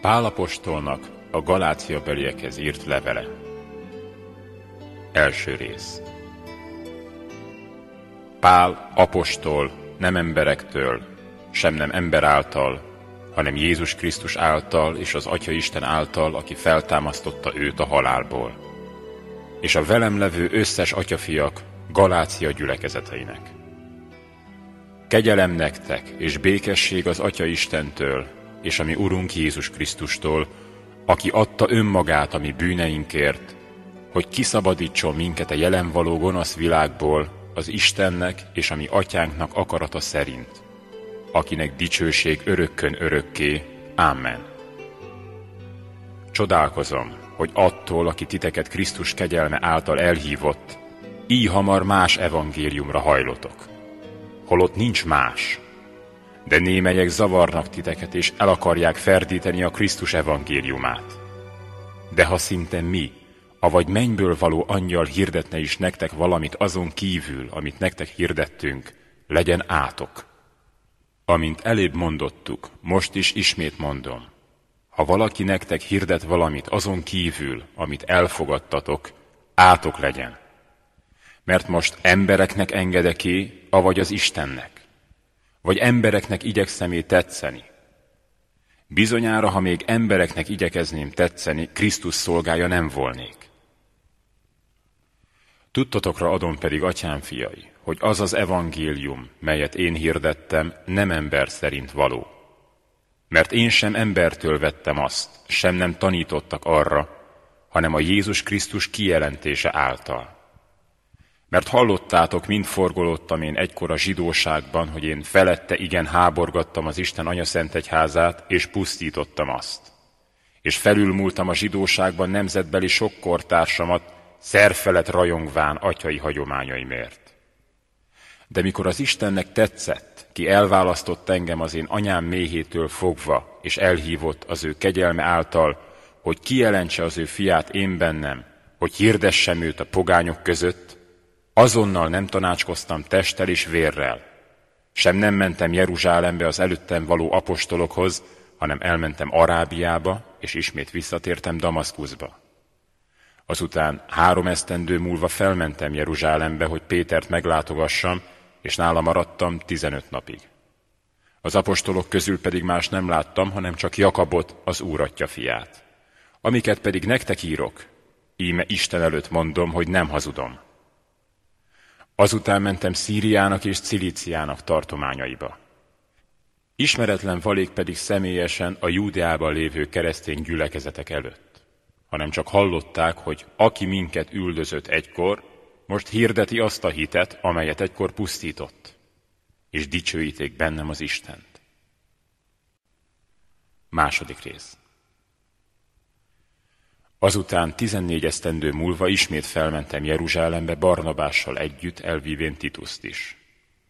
Pálapostolnak a Galácia beliekhez írt levele. Első rész. Pál apostol nem emberektől, sem nem ember által, hanem Jézus Krisztus által és az Atya Isten által, aki feltámasztotta őt a halálból. És a velem levő összes atyafiak Galácia gyülekezeteinek. Kegyelem nektek és békesség az Atya Istentől, és a mi Urunk Jézus Krisztustól, aki adta önmagát a mi bűneinkért, hogy kiszabadítson minket a jelen való gonosz világból az Istennek és a mi atyánknak akarata szerint, akinek dicsőség örökkön örökké. Amen. Csodálkozom, hogy attól, aki titeket Krisztus kegyelme által elhívott, így hamar más evangéliumra hajlotok. Holott nincs más, de némelyek zavarnak titeket, és el akarják ferdíteni a Krisztus evangéliumát. De ha szinte mi, avagy mennyből való angyal hirdetne is nektek valamit azon kívül, amit nektek hirdettünk, legyen átok. Amint elébb mondottuk, most is ismét mondom. Ha valaki nektek hirdet valamit azon kívül, amit elfogadtatok, átok legyen. Mert most embereknek engedeké, avagy az Istennek vagy embereknek igyekszem tetszeni. Bizonyára, ha még embereknek igyekezném tetszeni, Krisztus szolgája nem volnék. Tudtotokra adom pedig, atyám fiai, hogy az az evangélium, melyet én hirdettem, nem ember szerint való. Mert én sem embertől vettem azt, sem nem tanítottak arra, hanem a Jézus Krisztus kijelentése által. Mert hallottátok, mind forgolódtam én egykor a zsidóságban, hogy én felette igen háborgattam az Isten anyaszentegyházát, és pusztítottam azt. És felülmúltam a zsidóságban nemzetbeli sok kortársamat, szerfelet rajongván atyai hagyományaimért. De mikor az Istennek tetszett, ki elválasztott engem az én anyám méhétől fogva, és elhívott az ő kegyelme által, hogy kijelentse az ő fiát én bennem, hogy hirdessem őt a pogányok között, Azonnal nem tanácskoztam testtel és vérrel, sem nem mentem Jeruzsálembe az előttem való apostolokhoz, hanem elmentem Arábiába, és ismét visszatértem Damaszkuszba. Azután három esztendő múlva felmentem Jeruzsálembe, hogy Pétert meglátogassam, és nála maradtam tizenöt napig. Az apostolok közül pedig más nem láttam, hanem csak Jakabot, az úratja fiát. Amiket pedig nektek írok, íme Isten előtt mondom, hogy nem hazudom. Azután mentem Szíriának és Cilíciának tartományaiba. Ismeretlen valék pedig személyesen a Júdeában lévő keresztény gyülekezetek előtt, hanem csak hallották, hogy aki minket üldözött egykor, most hirdeti azt a hitet, amelyet egykor pusztított, és dicsőíték bennem az Istent. Második rész. Azután tizennégy esztendő múlva ismét felmentem Jeruzsálembe Barnabással együtt elvívén Tituszt is.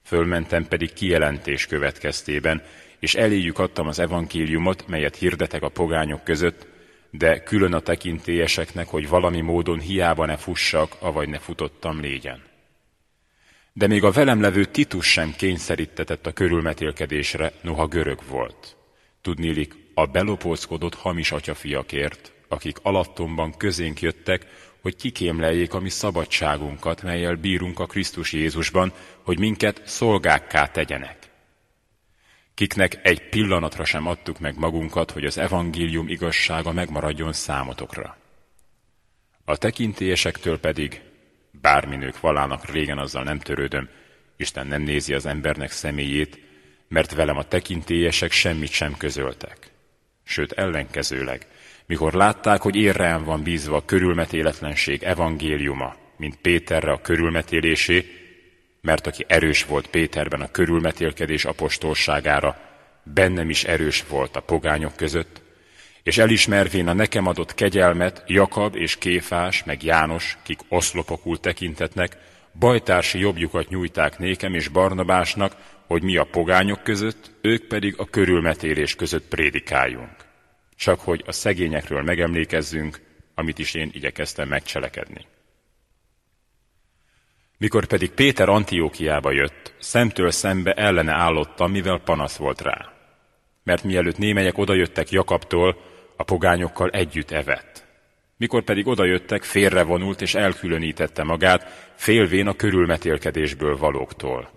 Fölmentem pedig kijelentés következtében, és eléjük adtam az evangéliumot, melyet hirdetek a pogányok között, de külön a tekintélyeseknek, hogy valami módon hiába ne fussak, avagy ne futottam légyen. De még a velem levő Titus sem kényszerítetett a körülmetélkedésre, noha görög volt. Tudnélik, a belopózkodott hamis atyafiakért, akik alattomban közénk jöttek, hogy kikémleljék a mi szabadságunkat, melyel bírunk a Krisztus Jézusban, hogy minket szolgákká tegyenek. Kiknek egy pillanatra sem adtuk meg magunkat, hogy az evangélium igazsága megmaradjon számotokra. A tekintélyesektől pedig, bármi nők valának régen azzal nem törődöm, Isten nem nézi az embernek személyét, mert velem a tekintélyesek semmit sem közöltek. Sőt, ellenkezőleg, mikor látták, hogy érrán van bízva a körülmetéletlenség evangéliuma, mint Péterre a körülmetélésé, mert aki erős volt Péterben a körülmetélkedés apostolságára, bennem is erős volt a pogányok között, és elismervén a nekem adott kegyelmet, Jakab és Kéfás, meg János, kik oszlopokul tekintetnek, bajtársi jobbjukat nyújták nékem és Barnabásnak, hogy mi a pogányok között, ők pedig a körülmetélés között prédikáljunk. Csak hogy a szegényekről megemlékezzünk, amit is én igyekeztem megcselekedni. Mikor pedig Péter Antiókiába jött, szemtől szembe ellene állottam, mivel panasz volt rá. Mert mielőtt némelyek odajöttek Jakabtól, a pogányokkal együtt evett. Mikor pedig odajöttek, félrevonult és elkülönítette magát, félvén a körülmetélkedésből valóktól.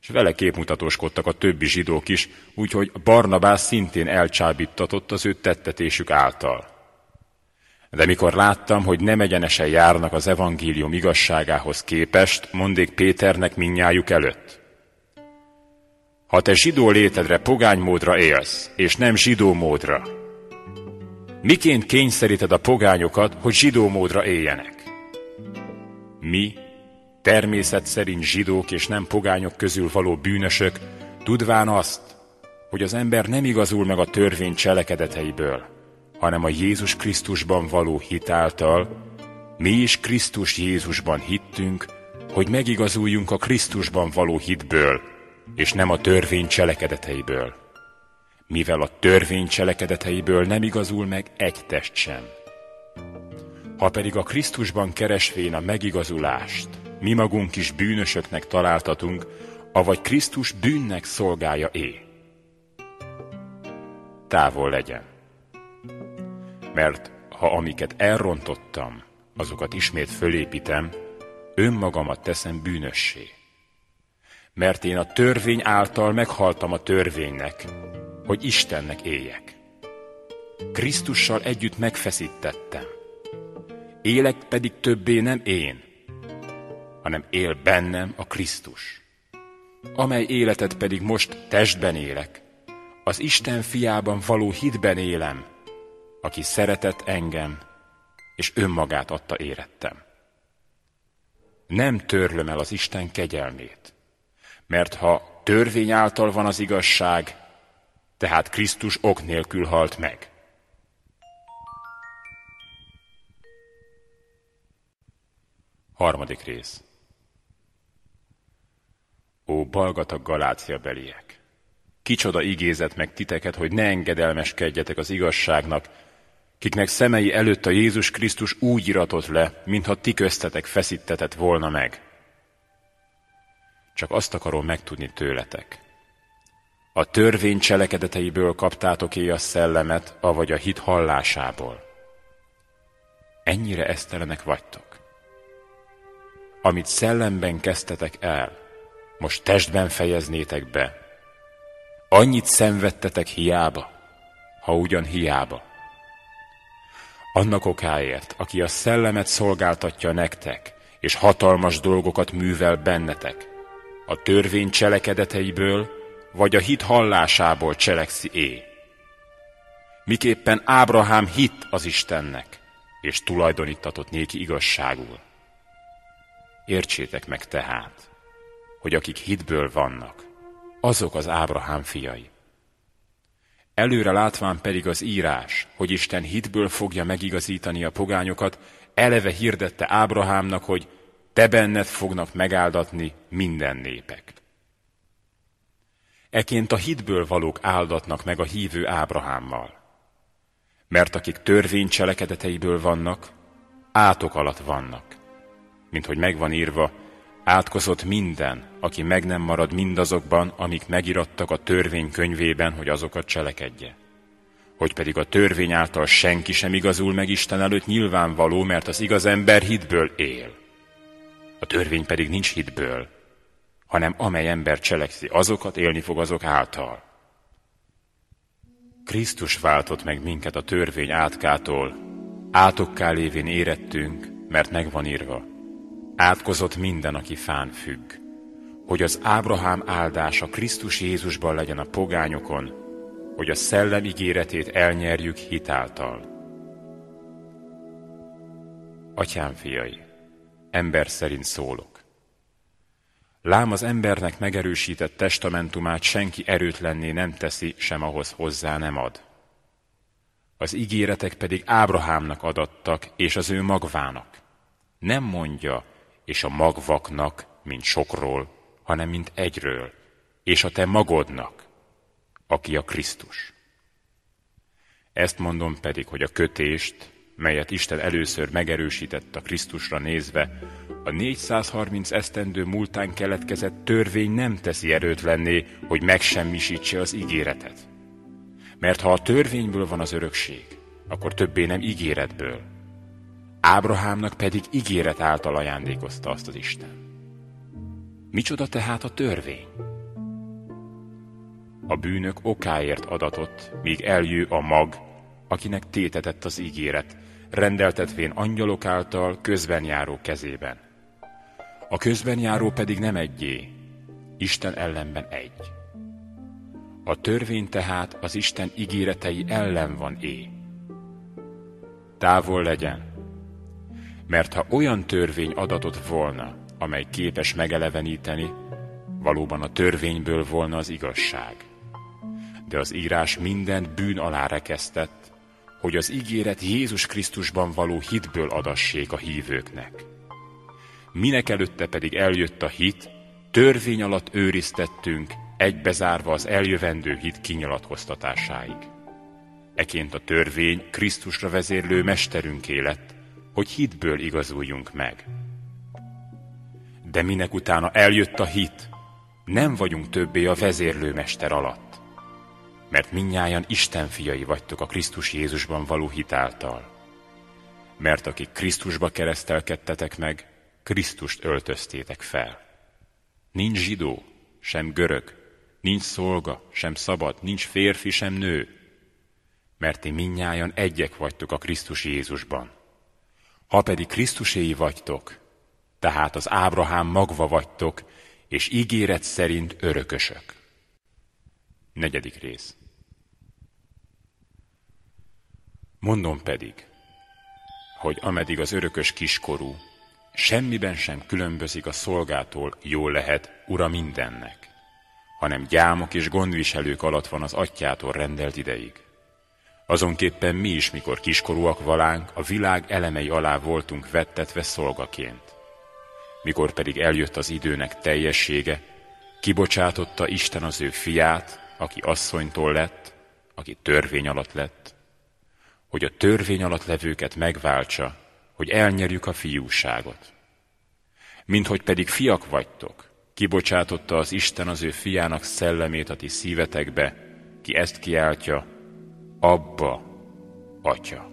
És vele képmutatóskodtak a többi zsidók is, úgyhogy Barnabás szintén elcsábítatott az ő tettetésük által. De mikor láttam, hogy nem egyenesen járnak az evangélium igazságához képest, mondék Péternek minnyájuk előtt. Ha te zsidó létedre pogány módra élsz, és nem zsidó módra, miként kényszeríted a pogányokat, hogy zsidó módra éljenek? Mi, természet szerint zsidók és nem pogányok közül való bűnösök, tudván azt, hogy az ember nem igazul meg a törvény cselekedeteiből, hanem a Jézus Krisztusban való hitáltal, mi is Krisztus Jézusban hittünk, hogy megigazuljunk a Krisztusban való hitből, és nem a törvény cselekedeteiből. Mivel a törvény cselekedeteiből nem igazul meg egy test sem. Ha pedig a Krisztusban keresvén a megigazulást, mi magunk is bűnösöknek találtatunk, avagy Krisztus bűnnek szolgálja é. Távol legyen mert ha amiket elrontottam, azokat ismét fölépítem, önmagamat teszem bűnössé. Mert én a törvény által meghaltam a törvénynek, hogy Istennek éljek. Krisztussal együtt megfeszítettem. Élek pedig többé nem én, hanem él bennem a Krisztus. Amely életet pedig most testben élek, az Isten fiában való hitben élem, aki szeretett engem, és önmagát adta érettem. Nem törlöm el az Isten kegyelmét, mert ha törvény által van az igazság, tehát Krisztus ok nélkül halt meg. Harmadik rész. Ó, balgatag Galácia beliek! Kicsoda igézet meg titeket, hogy ne engedelmeskedjetek az igazságnak, kiknek szemei előtt a Jézus Krisztus úgy iratott le, mintha ti köztetek feszítetett volna meg. Csak azt akarom megtudni tőletek. A törvény cselekedeteiből kaptátok éj a szellemet, avagy a hit hallásából. Ennyire esztelenek vagytok. Amit szellemben kezdtetek el, most testben fejeznétek be. Annyit szenvedtetek hiába, ha ugyan hiába. Annak okáért, aki a szellemet szolgáltatja nektek, és hatalmas dolgokat művel bennetek, a törvény cselekedeteiből, vagy a hit hallásából cselekszi é. Miképpen Ábrahám hit az Istennek, és tulajdonítatott néki igazságul. Értsétek meg tehát, hogy akik hitből vannak, azok az Ábrahám fiai. Előre látván pedig az írás, hogy Isten hitből fogja megigazítani a pogányokat, eleve hirdette Ábrahámnak, hogy te benned fognak megáldatni minden népek. Eként a hitből valók áldatnak meg a hívő Ábrahámmal. Mert akik törvény cselekedeteiből vannak, átok alatt vannak, mint hogy megvan írva, Átkozott minden, aki meg nem marad mindazokban, amik megirattak a törvény könyvében, hogy azokat cselekedje. Hogy pedig a törvény által senki sem igazul meg Isten előtt nyilvánvaló, mert az igaz ember hitből él. A törvény pedig nincs hitből, hanem amely ember cselekszi azokat, élni fog azok által. Krisztus váltott meg minket a törvény átkától, átokká lévén érettünk, mert megvan írva. Átkozott minden, aki fán függ, hogy az Ábrahám áldása Krisztus Jézusban legyen a pogányokon, hogy a szellem ígéretét elnyerjük hitáltal. Atyám fiai, ember szerint szólok. Lám az embernek megerősített testamentumát senki erőtlenné nem teszi, sem ahhoz hozzá nem ad. Az ígéretek pedig Ábrahámnak adattak, és az ő magvának. Nem mondja, és a magvaknak, mint sokról, hanem mint egyről, és a te magodnak, aki a Krisztus. Ezt mondom pedig, hogy a kötést, melyet Isten először megerősített a Krisztusra nézve, a 430 esztendő múltán keletkezett törvény nem teszi erőtlenné, hogy megsemmisítse az ígéretet. Mert ha a törvényből van az örökség, akkor többé nem ígéretből. Ábrahámnak pedig ígéret által ajándékozta azt az Isten. Micsoda tehát a törvény? A bűnök okáért adatot, míg eljő a mag, akinek tétetett az ígéret, rendeltetvén angyalok által közben járó kezében. A közben járó pedig nem egyé, Isten ellenben egy. A törvény tehát az Isten ígéretei ellen van é. Távol legyen, mert ha olyan törvény adatot volna, amely képes megeleveníteni, valóban a törvényből volna az igazság. De az írás mindent bűn alá rekesztett, hogy az ígéret Jézus Krisztusban való hitből adassék a hívőknek. Minek előtte pedig eljött a hit, törvény alatt őriztettünk, egybezárva az eljövendő hit kinyilatkoztatásáig. Eként a törvény Krisztusra vezérlő mesterünk lett, hogy hitből igazuljunk meg. De minek utána eljött a hit, nem vagyunk többé a vezérlőmester alatt, mert minnyáján Isten fiai vagytok a Krisztus Jézusban való hitáltal. Mert akik Krisztusba keresztelkedtetek meg, Krisztust öltöztétek fel. Nincs zsidó, sem görög, nincs szolga, sem szabad, nincs férfi, sem nő, mert ti minnyáján egyek vagytok a Krisztus Jézusban. Ha pedig Krisztuséi vagytok, tehát az Ábrahám magva vagytok, és ígéret szerint örökösök. Negyedik rész. Mondom pedig, hogy ameddig az örökös kiskorú, semmiben sem különbözik a szolgától, jól lehet ura mindennek, hanem gyámok és gondviselők alatt van az atyától rendelt ideig. Azonképpen mi is, mikor kiskorúak valánk, a világ elemei alá voltunk vettetve szolgaként. Mikor pedig eljött az időnek teljessége, kibocsátotta Isten az ő fiát, aki asszonytól lett, aki törvény alatt lett, hogy a törvény alatt levőket megváltsa, hogy elnyerjük a fiúságot. Mint hogy pedig fiak vagytok, kibocsátotta az Isten az ő fiának szellemét a ti szívetekbe, ki ezt kiáltja, Abba, Atya.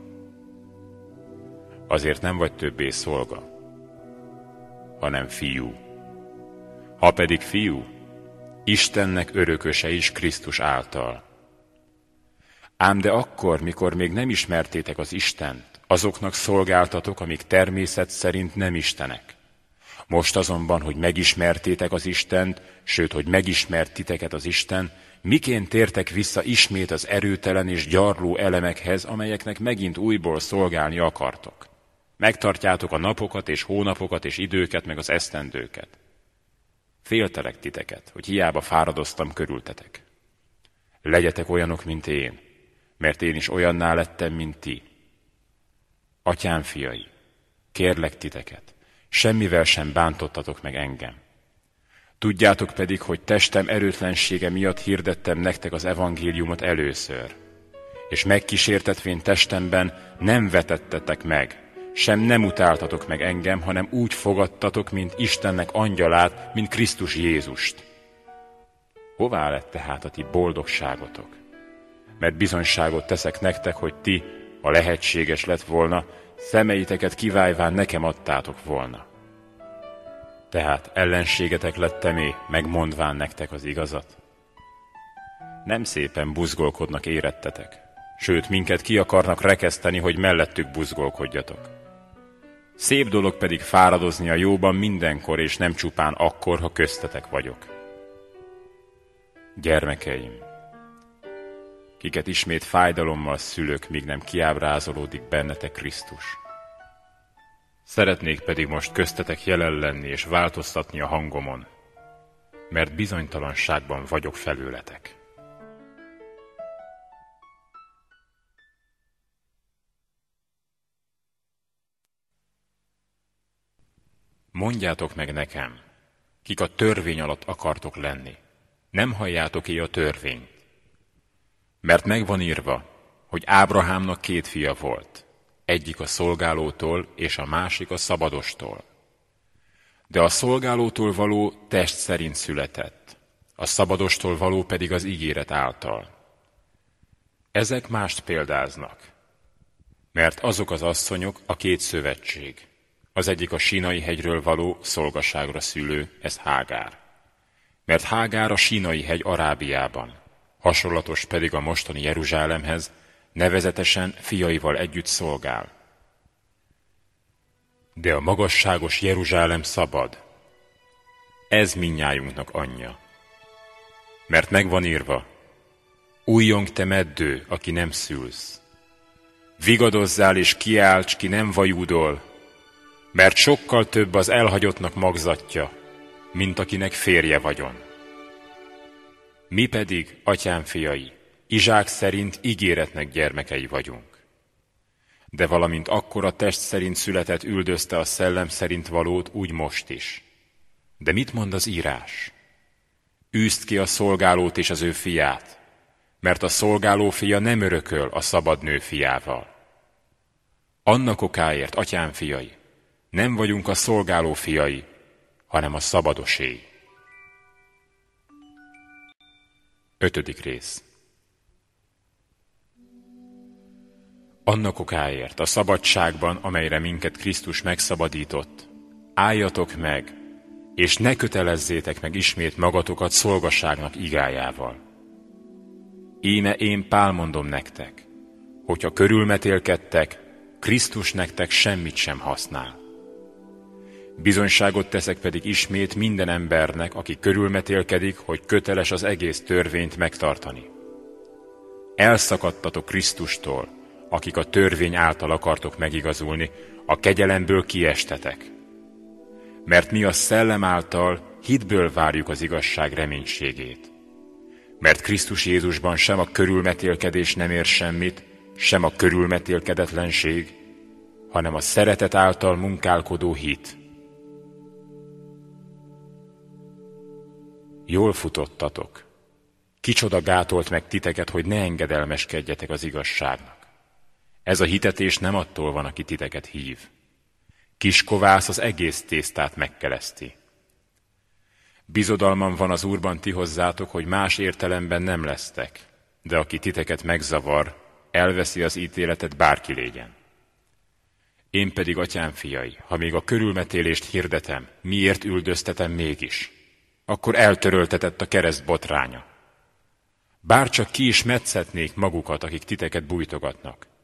Azért nem vagy többé szolga, hanem fiú. Ha pedig fiú, Istennek örököse is Krisztus által. Ám de akkor, mikor még nem ismertétek az Istent, azoknak szolgáltatok, amik természet szerint nem Istenek. Most azonban, hogy megismertétek az Istent, sőt, hogy megismert titeket az Isten, miként tértek vissza ismét az erőtelen és gyarló elemekhez, amelyeknek megint újból szolgálni akartok. Megtartjátok a napokat és hónapokat és időket, meg az esztendőket. Féltelek titeket, hogy hiába fáradoztam körültetek. Legyetek olyanok, mint én, mert én is olyanná lettem, mint ti. Atyám fiai, kérlek titeket, semmivel sem bántottatok meg engem. Tudjátok pedig, hogy testem erőtlensége miatt hirdettem nektek az evangéliumot először. És megkísértetvén testemben nem vetettetek meg, sem nem utáltatok meg engem, hanem úgy fogadtatok, mint Istennek angyalát, mint Krisztus Jézust. Hová lett tehát a ti boldogságotok? Mert bizonyságot teszek nektek, hogy ti, ha lehetséges lett volna, szemeiteket kivájván nekem adtátok volna. Tehát ellenségetek lettemé, megmondván nektek az igazat? Nem szépen buzgolkodnak érettetek, sőt, minket ki akarnak rekeszteni, hogy mellettük buzgolkodjatok. Szép dolog pedig fáradozni a jóban mindenkor, és nem csupán akkor, ha köztetek vagyok. Gyermekeim, kiket ismét fájdalommal szülök, míg nem kiábrázolódik bennetek Krisztus. Szeretnék pedig most köztetek jelen lenni és változtatni a hangomon, mert bizonytalanságban vagyok felőletek. Mondjátok meg nekem, kik a törvény alatt akartok lenni. nem halljátok-e a törvényt? Mert megvan írva, hogy Ábrahámnak két fia volt, egyik a szolgálótól és a másik a szabadostól. De a szolgálótól való test szerint született, a szabadostól való pedig az ígéret által. Ezek mást példáznak, mert azok az asszonyok a két szövetség. Az egyik a sínai hegyről való szolgaságra szülő, ez Hágár. Mert Hágár a sínai hegy Arábiában, hasonlatos pedig a mostani Jeruzsálemhez, nevezetesen fiaival együtt szolgál. De a magasságos Jeruzsálem szabad. Ez minnyájunknak anyja. Mert megvan írva, újjong te meddő, aki nem szülsz. Vigadozzál és kiálts, ki nem vajúdol, mert sokkal több az elhagyottnak magzatja, mint akinek férje vagyon. Mi pedig, atyám fiai, Izsák szerint ígéretnek gyermekei vagyunk. De valamint akkor a test szerint született üldözte a szellem szerint valót, úgy most is. De mit mond az írás? Űzt ki a szolgálót és az ő fiát, mert a szolgáló fia nem örököl a szabad nő fiával. Annak okáért, atyám fiai, nem vagyunk a szolgáló fiai, hanem a szabadosé. Ötödik rész Annak okáért, a szabadságban, amelyre minket Krisztus megszabadított, álljatok meg, és ne kötelezzétek meg ismét magatokat szolgasságnak igájával. Íme én Pál mondom nektek, hogyha körülmetélkedtek, Krisztus nektek semmit sem használ. Bizonyságot teszek pedig ismét minden embernek, aki körülmetélkedik, hogy köteles az egész törvényt megtartani. Elszakadtatok Krisztustól, akik a törvény által akartok megigazulni, a kegyelemből kiestetek. Mert mi a szellem által hitből várjuk az igazság reménységét. Mert Krisztus Jézusban sem a körülmetélkedés nem ér semmit, sem a körülmetélkedetlenség, hanem a szeretet által munkálkodó hit. Jól futottatok. Kicsoda gátolt meg titeket, hogy ne engedelmeskedjetek az igazságnak. Ez a hitetés nem attól van, aki titeket hív. Kis kovász az egész tésztát megkeleszti. Bizodalmam van az Úrban ti hozzátok, hogy más értelemben nem lesztek, de aki titeket megzavar, elveszi az ítéletet bárki légyen. Én pedig, atyám fiai, ha még a körülmetélést hirdetem, miért üldöztetem mégis? Akkor eltöröltetett a kereszt botránya. Bárcsak ki is metszetnék magukat, akik titeket bújtogatnak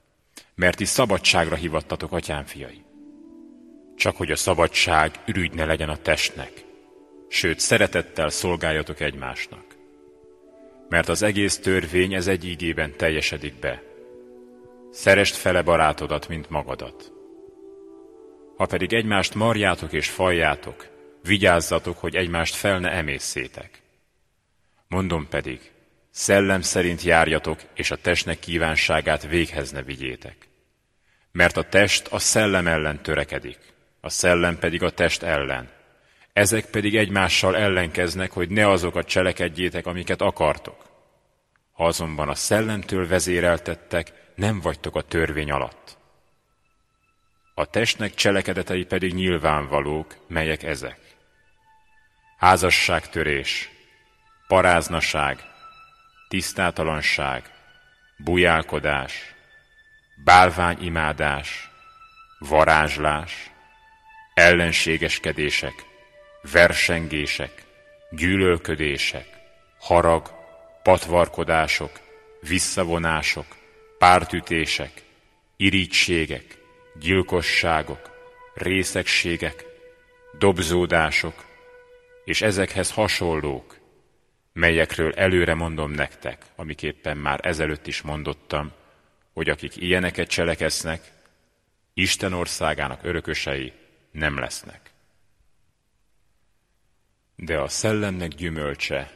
mert is szabadságra hivattatok, atyám fiai. Csak hogy a szabadság ürügy ne legyen a testnek, sőt, szeretettel szolgáljatok egymásnak. Mert az egész törvény ez egy ígében teljesedik be. Szerest fele barátodat, mint magadat. Ha pedig egymást marjátok és fajjátok, vigyázzatok, hogy egymást fel ne emészszétek. Mondom pedig, Szellem szerint járjatok, és a testnek kívánságát véghez ne vigyétek. Mert a test a szellem ellen törekedik, a szellem pedig a test ellen. Ezek pedig egymással ellenkeznek, hogy ne azokat cselekedjétek, amiket akartok. Ha azonban a szellemtől vezéreltettek, nem vagytok a törvény alatt. A testnek cselekedetei pedig nyilvánvalók, melyek ezek. Házasságtörés, paráznaság, tisztátalanság, bujálkodás, bálványimádás, varázslás, ellenségeskedések, versengések, gyűlölködések, harag, patvarkodások, visszavonások, pártütések, irítségek, gyilkosságok, részegségek, dobzódások, és ezekhez hasonlók, melyekről előre mondom nektek, amiképpen már ezelőtt is mondottam, hogy akik ilyeneket cselekesznek, Isten országának örökösei nem lesznek. De a szellemnek gyümölcse,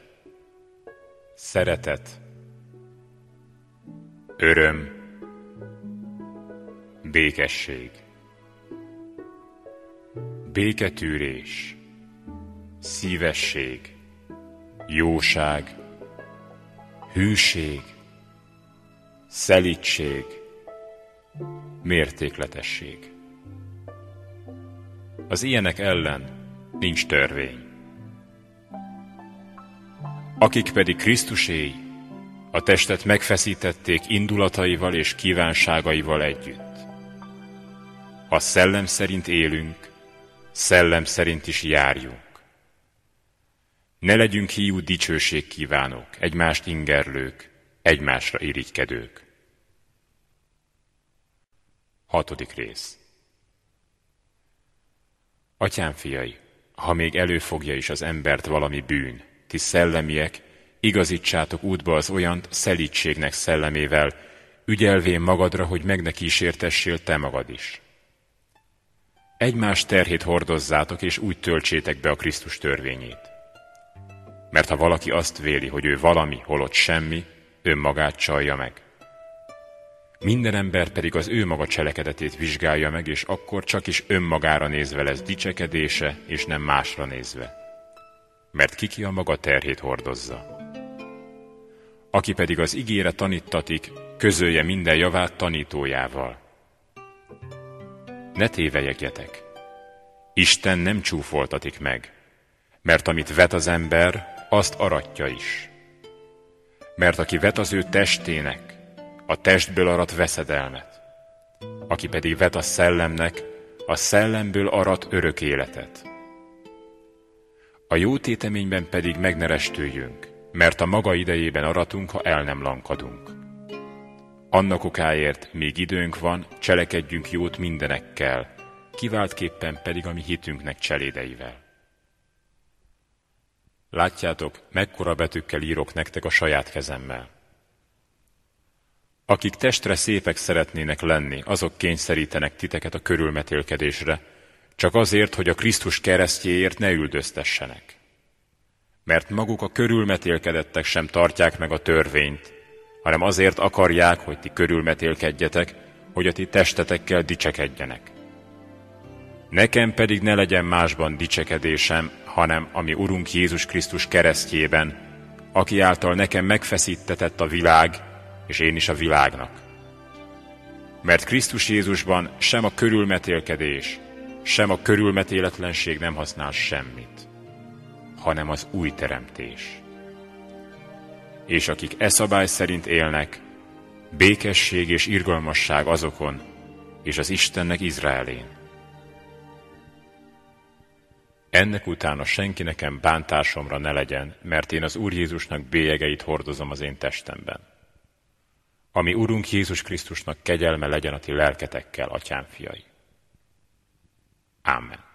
szeretet, öröm, békesség, béketűrés, szívesség, jóság, hűség, szelítség, mértékletesség. Az ilyenek ellen nincs törvény. Akik pedig Krisztuséi, a testet megfeszítették indulataival és kívánságaival együtt. Ha szellem szerint élünk, szellem szerint is járjunk. Ne legyünk hiú dicsőség kívánók, egymást ingerlők, egymásra irigykedők. Hatodik rész Atyám fiai, ha még előfogja is az embert valami bűn, ti szellemiek, igazítsátok útba az olyant szelítségnek szellemével, ügyelvén magadra, hogy meg ne kísértessél te magad is. Egymás terhét hordozzátok, és úgy töltsétek be a Krisztus törvényét. Mert ha valaki azt véli, hogy ő valami, holott semmi, önmagát csalja meg. Minden ember pedig az ő maga cselekedetét vizsgálja meg, és akkor csak is önmagára nézve lesz dicsekedése, és nem másra nézve. Mert kiki a maga terhét hordozza. Aki pedig az ígére tanítatik, közölje minden javát tanítójával. Ne tévejegjetek! Isten nem csúfoltatik meg, mert amit vet az ember, azt aratja is. Mert aki vet az ő testének, a testből arat veszedelmet. Aki pedig vet a szellemnek, a szellemből arat örök életet. A jó téteményben pedig megnerestüljünk, mert a maga idejében aratunk, ha el nem lankadunk. Annak okáért, még időnk van, cselekedjünk jót mindenekkel, kiváltképpen pedig a mi hitünknek cselédeivel. Látjátok, mekkora betűkkel írok nektek a saját kezemmel. Akik testre szépek szeretnének lenni, azok kényszerítenek titeket a körülmetélkedésre, csak azért, hogy a Krisztus keresztjéért ne üldöztessenek. Mert maguk a körülmetélkedettek sem tartják meg a törvényt, hanem azért akarják, hogy ti körülmetélkedjetek, hogy a ti testetekkel dicsekedjenek. Nekem pedig ne legyen másban dicsekedésem, hanem ami Urunk Jézus Krisztus keresztjében, aki által nekem megfeszítetett a világ, és én is a világnak. Mert Krisztus Jézusban sem a körülmetélkedés, sem a körülmetéletlenség nem használ semmit, hanem az új teremtés. És akik e szabály szerint élnek, békesség és irgalmasság azokon, és az Istennek Izraelén. Ennek utána senki nekem bántásomra ne legyen, mert én az Úr Jézusnak bélyegeit hordozom az én testemben. Ami Urunk Jézus Krisztusnak kegyelme legyen a ti lelketekkel, atyám fiai. Amen.